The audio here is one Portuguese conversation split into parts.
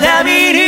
David.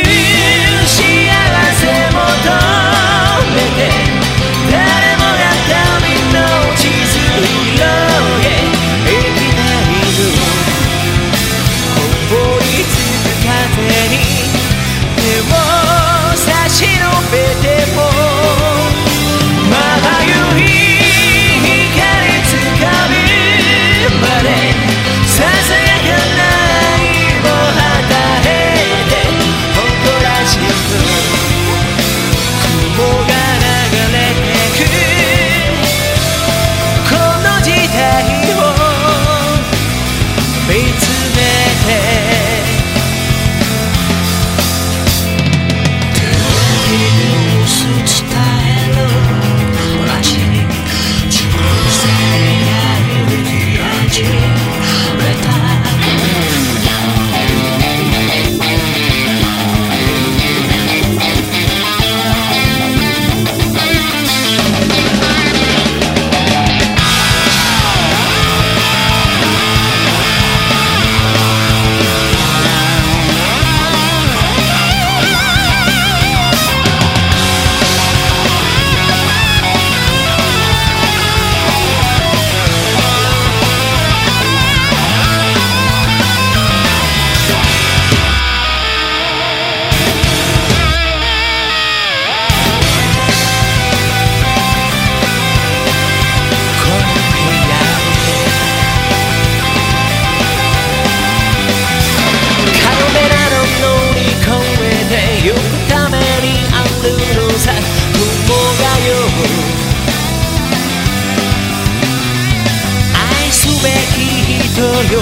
eu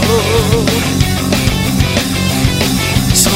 Sou